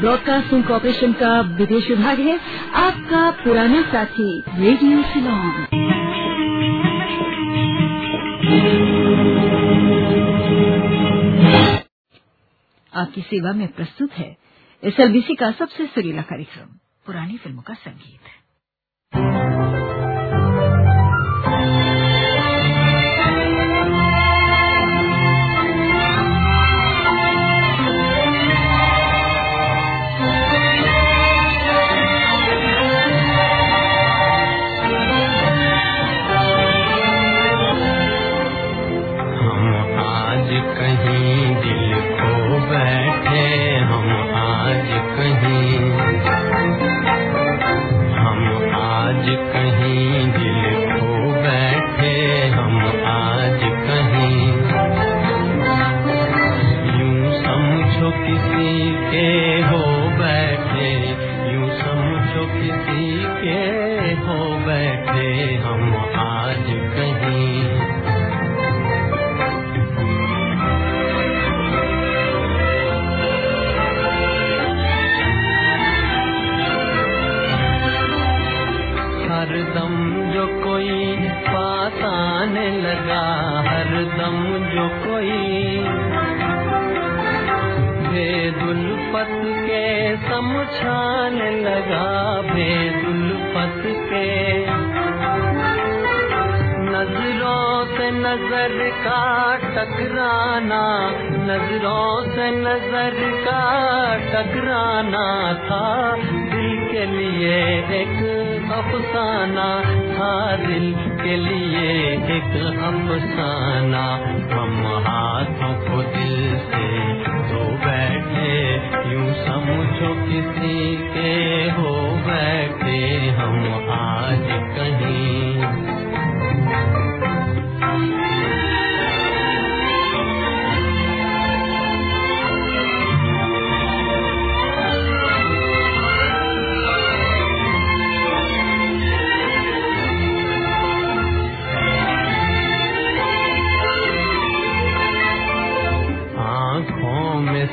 Broadcasting corporation का विदेश विभाग है, आपका पुराना साथी, रेडियो सिलोन आपकी सेवा में प्रस्तुत है, एसएलबीसी का सबसे सुरीला कार्यक्रम, पुरानी फ़िल्मों का संगीत। नज़र का टकराना था। दिल के लिए एक अफसाना था। दिल के लिए एक अफसाना। हम हाथों को दिल से धो बैठे, यूँ समझो किसी के हो बैठे। हम आज कहीं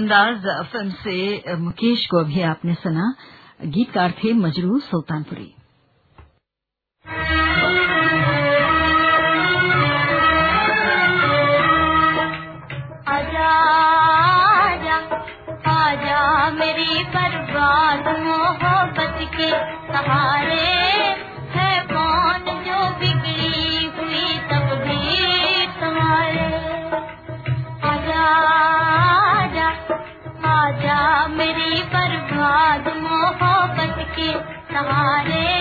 अंदाज फ़िल्म से मुकेश को अभी आपने सुना। गीतकार थे मजरू सुल्तानपुरी। मेरी बर्बाद मोहब्बत के सहारे। हमारे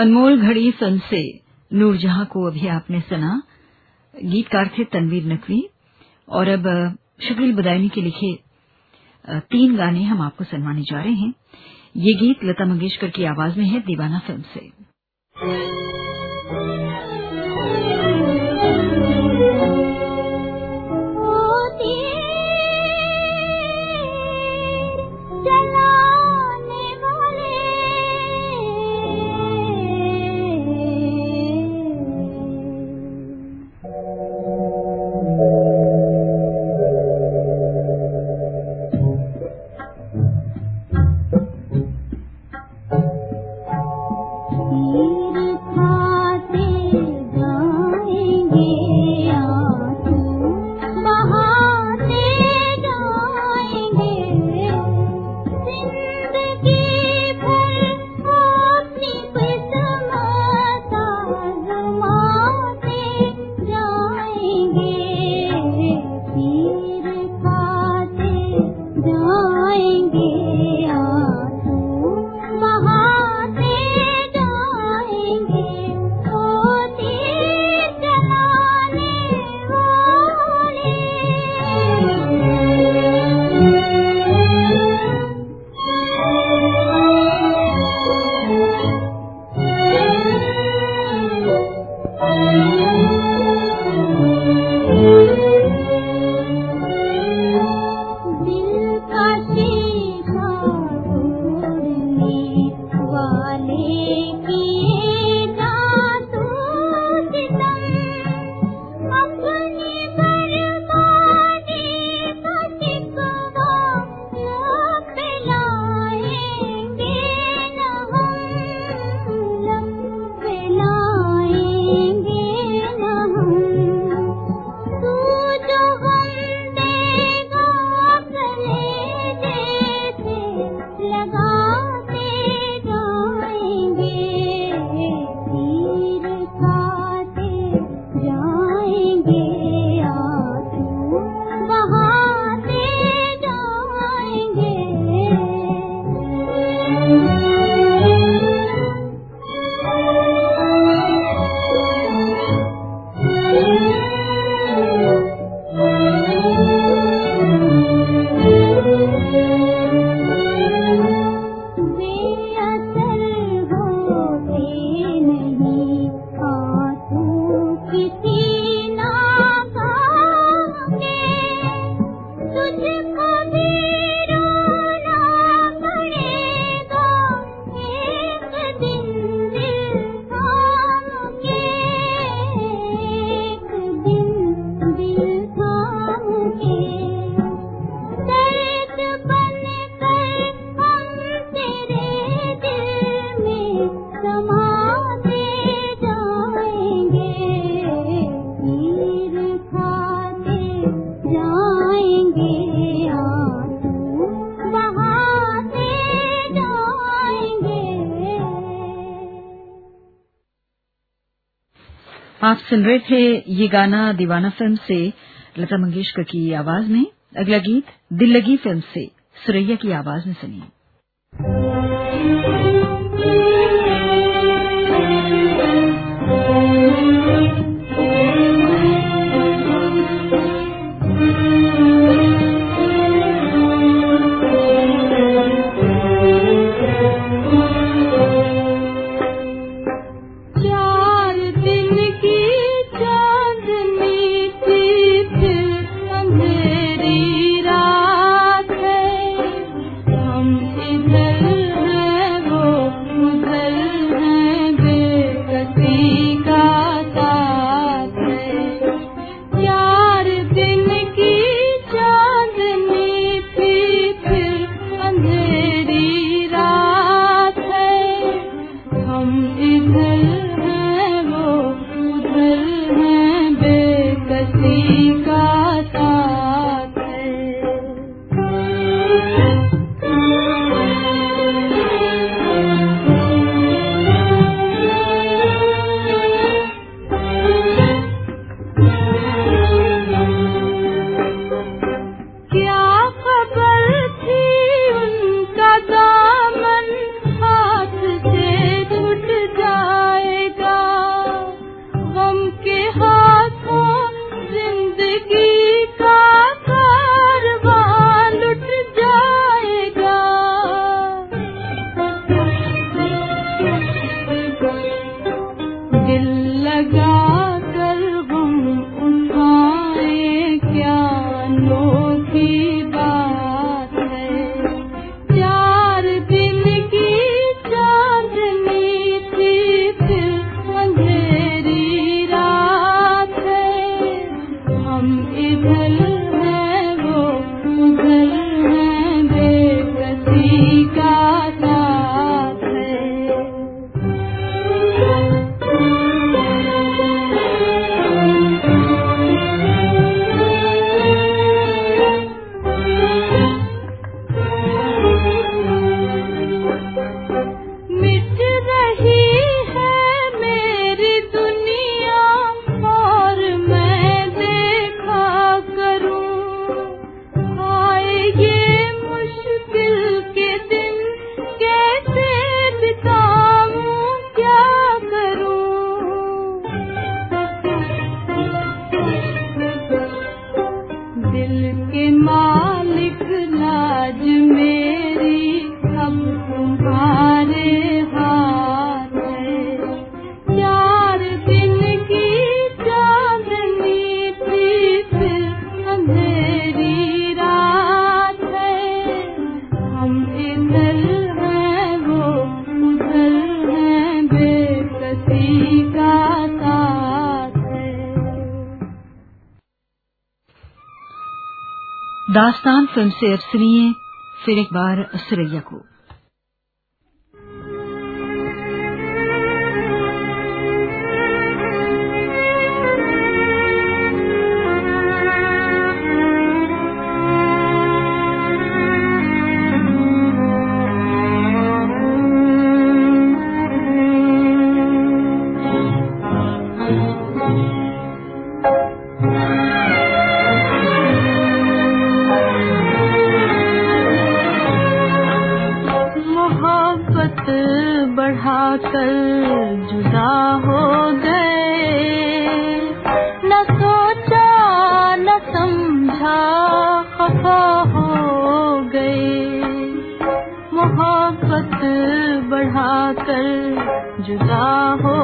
अनमोल घड़ी फ़िल्म से नूरजहां को अभी आपने सुना, गीतकार थे तनवीर नकवी, और अब शकील बदायनी के लिखे तीन गाने हम आपको सुनवाने जा रहे हैं। ये गीत लता मंगेशकर की आवाज़ में है दीवाना फ़िल्म से। सुन रहे थे ये गाना दीवाना फ़िल्म से, लता मंगेशकर की आवाज़ में। अगला गीत दिल लगी फ़िल्म से, सुरैया की आवाज़ में सुनिए। फ़िल्म से अब सुनिए फिर एक बार सुरैया को। निगाहों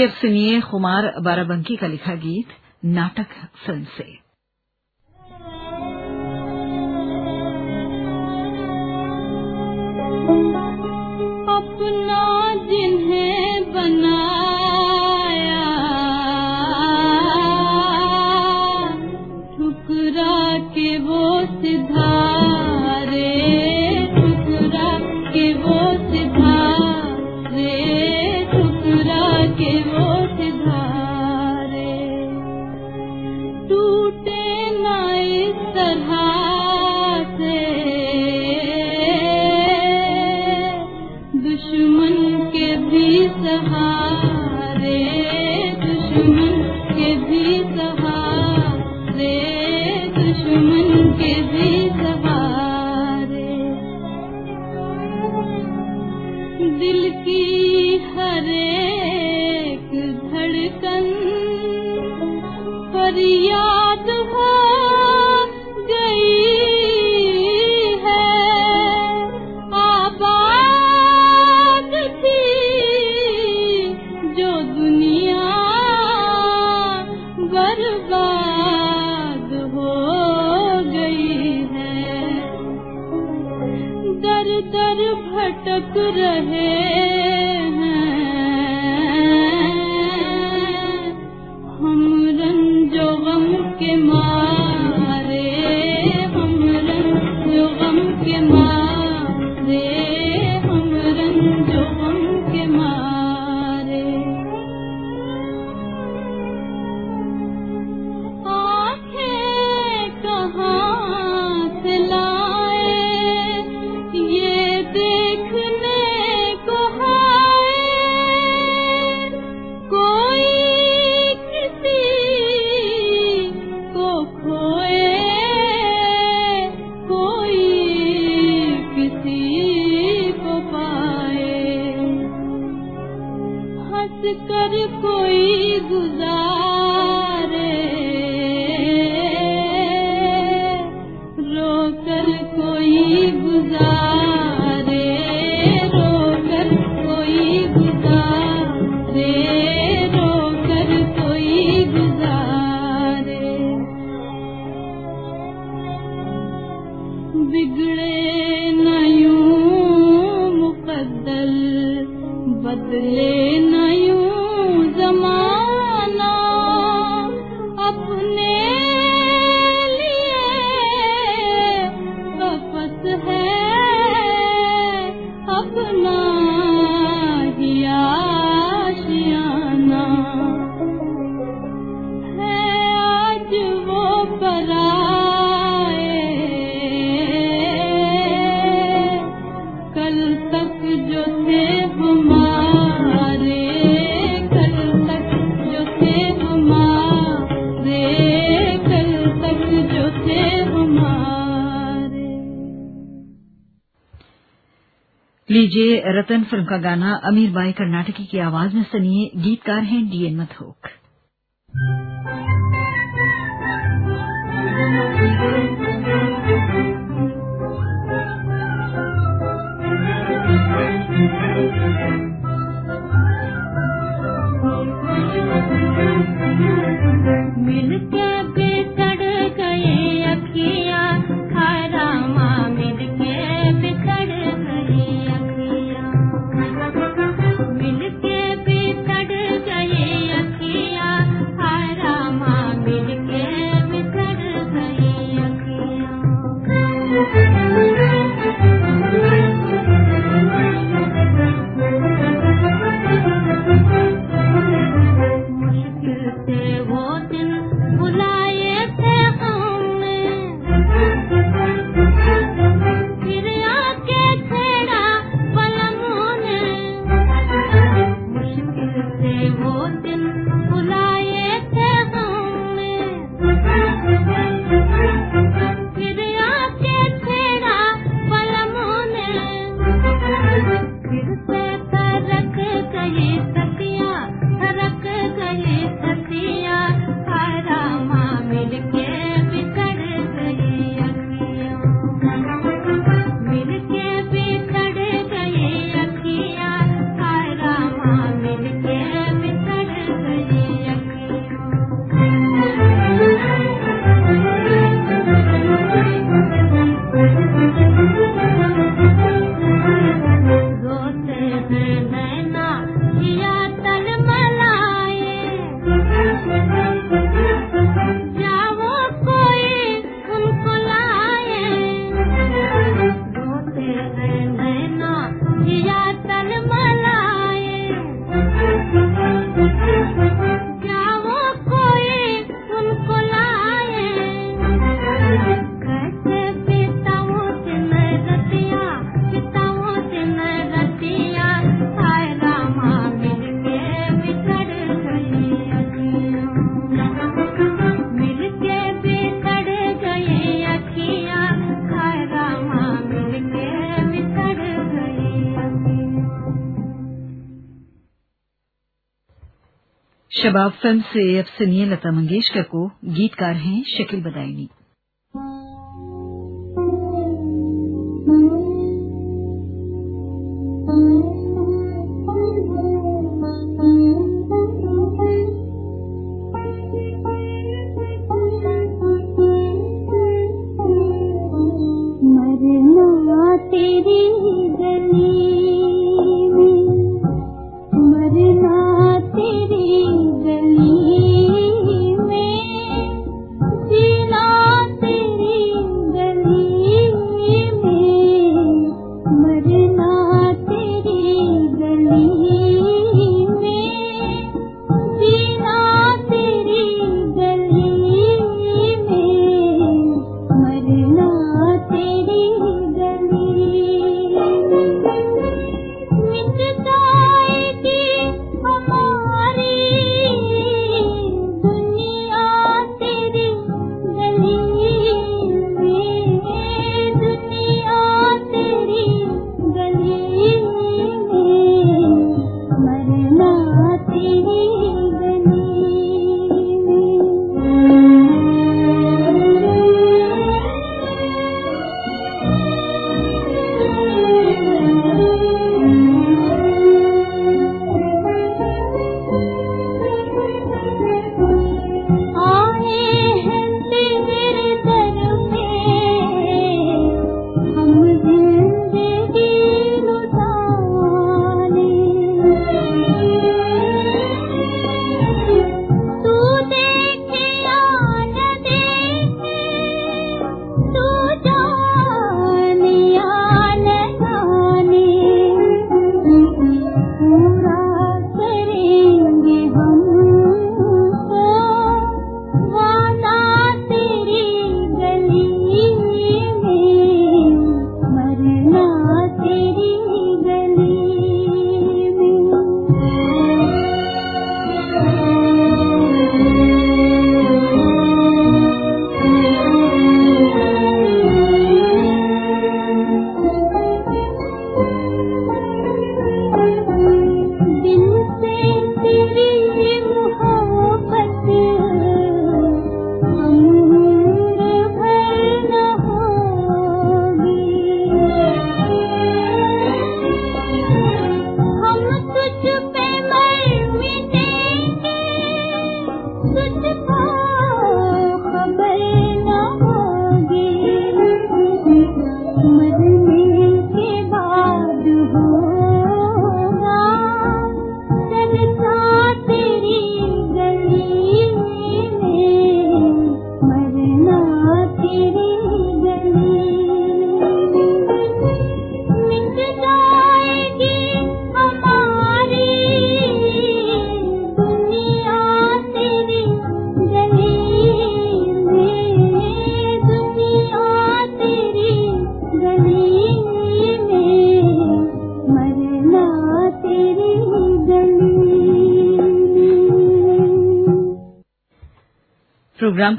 लीजिए अब सुनिए खुमार बाराबंकी का लिखा गीत नाटक फ़िल्म से। अपना दर भटक रहे। लीजिए रतन फ़िल्म का गाना अमीर बाई कर्नाटकी की आवाज़ में सुनिए गीतकार हैं D N Madhok Thank you. Shabab film से अब सुनिए लता मंगेशकर को गीतकार हैं शकील बदायनी।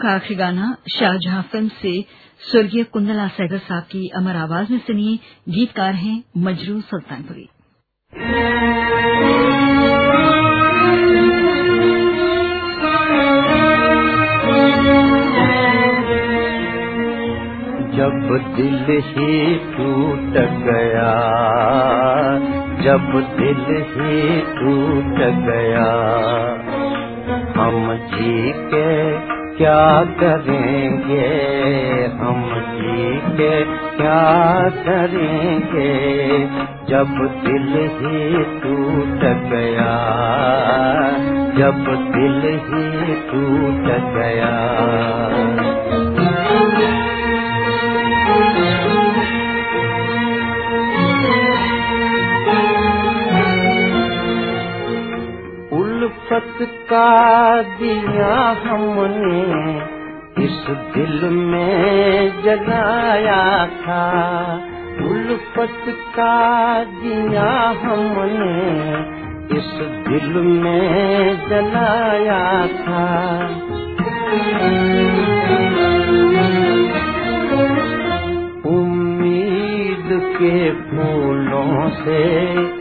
का आखिरी गाना शाहजहां फ़िल्म से स्वर्गीय कुंदला सैगर साहब की अमर आवाज़ में सुनिए गीतकार हैं मजरू सुल्तानपुरी। जब दिल ही टूट गया, जब दिल ही टूट गया, हम जी के क्या करेंगे हम जी के क्या करेंगे? जब दिल ही टूट गया, जब दिल ही टूट गया। का दिया हमने, इस दिल में जलाया था। उल्फत का दिया हमने, इस दिल में जलाया था। उम्मीद के फूलों से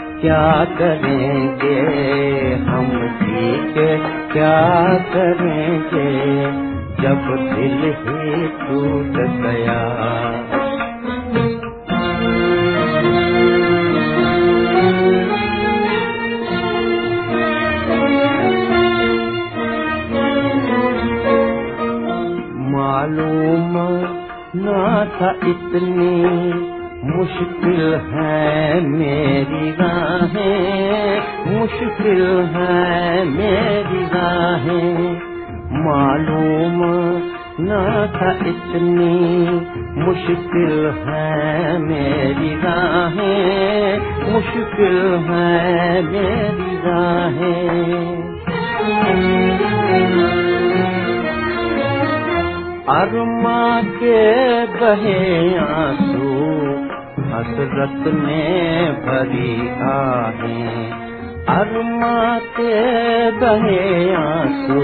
क्या करेंगे? हम ठीक क्या करेंगे? जब दिल ही टूट गया। मालूम न था इतनी मुश्किल है मेरी राहें, मुश्किल है मेरी राहें। मालूम न था इतनी मुश्किल है मेरी राहें, मुश्किल है मेरी राहें। अरमा के बहे आँसू हसरत में भरी आहें अरमा के बहे आँसू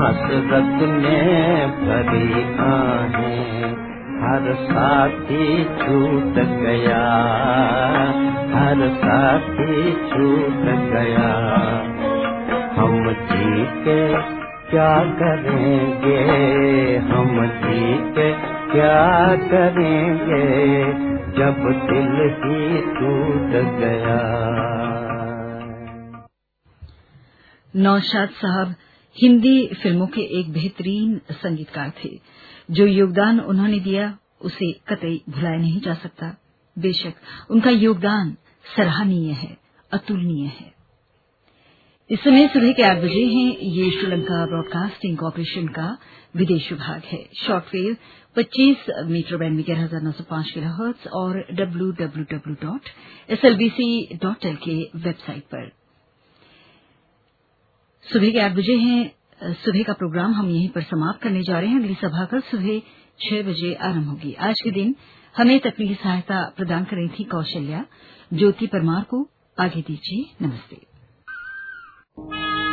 हसरत में भरी आहें हर साथी छूट गया, हर साथी छूट गया। हम जी के क्या करेंगे, हम जी के क्या करेंगे? जब दिल ही टूट गया। नौशाद साहब हिंदी फ़िल्मों के एक बेहतरीन संगीतकार थे। जो योगदान उन्होंने दिया, उसे कतई भुलाया नहीं जा सकता। बेशक उनका योगदान सराहनीय है, अतुलनीय है। इस समय सुबह के आठ बजे हैं। ये श्रीलंका ब्रॉडकास्टिंग कॉरपोरेशन का विदेश विभाग है। शॉर्टवेव 25 मीटर बैंड में ग्यारह हज़ार नौ सौ पाँच और W W W dot S L B C dot के वेबसाइट पर। सुबह के आठ बजे हैं। सुबह का प्रोग्राम हम यहीं पर समाप्त करने जा रहे हैं। अगली सभा कल सुबह छह बजे आरंभ होगी। आज के दिन हमें तकनीकी सहायता प्रदान कर थी कौशल्या। ज्योति परमार को आगे दीजिए। नमस्ते। Thank you.